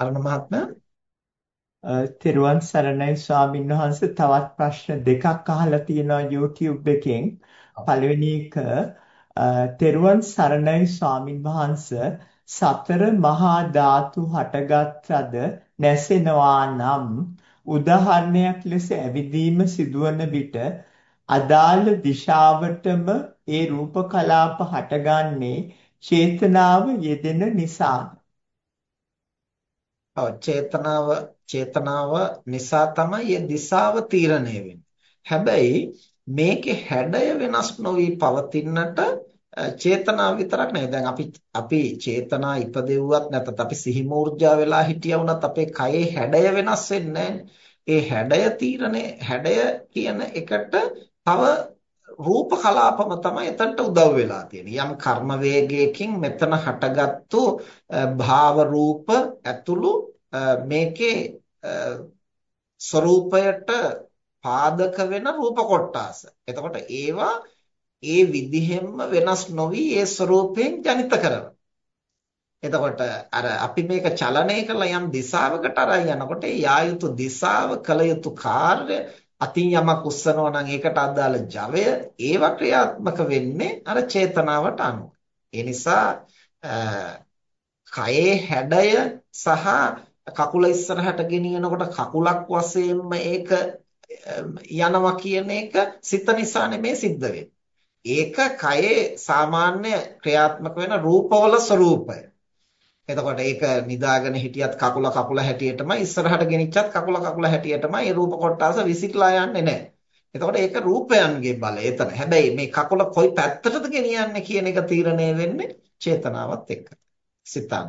අරුණ මහත්මයා? තෙරුවන් සරණයි ස්වාමීන් වහන්සේ. තවත් ප්‍රශ්න දෙකක් අහලා තියෙනවා YouTube එකෙන්. පළවෙනි එක තෙරුවන් සරණයි ස්වාමීන් වහන්සේ. සතර මහා ධාතු හටගත්ද නැසෙනවා නම් උදාහරණයක් ලෙස ඇවිදීම සිදුවන විට අදාළ දිශාවටම ඒ රූප කලාප හටගන්නේ චේතනාව යෙදෙන නිසාද චේතනාව චේතනාව නිසා තමයි මේ දිශාව තීරණය වෙන්නේ. හැබැයි මේකේ හැඩය වෙනස් නොවි පවතින්නට චේතනාව විතරක් නෙවෙයි. දැන් අපි අපි චේතනා ඉපදෙව්වත් නැත්නම් අපි සිහි මූර්ජා වෙලා හිටියා වුණත් අපේ කයේ හැඩය වෙනස් වෙන්නේ ඒ හැඩය තීරණය හැඩය කියන එකට තව රූප කලාපම තමයි එතනට උදව් වෙලා තියෙන්නේ. යම් කර්ම වේගයකින් මෙතන හටගත්තු භාව රූප ඇතුළු මේකේ ස්වરૂපයට පාදක වෙන රූප කොටාස. එතකොට ඒවා ඒ විදිහෙන්ම වෙනස් නොවි ඒ ස්වરૂපයෙන් ජනිත කරනවා. එතකොට අර අපි මේක චලනය කරලා යම් දිශාවකට අරන් යනකොට ඒ යා යුතු දිශාව කළ යුතු කාර්ය අතින් යමක් උස්සනවා නම් ඒකට අදාළ ජවය ඒව ක්‍රියාත්මක වෙන්නේ අර චේතනාවට අනුව. ඒ නිසා කයේ හැඩය සහ කකුල ඉස්සරහට ගෙනියනකොට කකුලක් වශයෙන්ම ඒක යනවා කියන එක සිත නිසා නෙමෙයි සිද්ධ ඒක කයේ සාමාන්‍ය ක්‍රියාත්මක වෙන රූපවල ස්වરૂපය. එතකොට ඒක නිදාගෙන හිටියත් කකුල කකුල හැටියටම ඉස්සරහට ගෙනිච්චත් කකුල කකුල හැටියටම ඒ රූප කොටස විසිකලා යන්නේ නැහැ. එතකොට ඒක රූපයන්ගේ බලය එතන. හැබැයි මේ කකුල කොයි පැත්තටද ගෙනියන්නේ කියන එක තීරණය වෙන්නේ චේතනාවත් එක්ක. සිතන්න.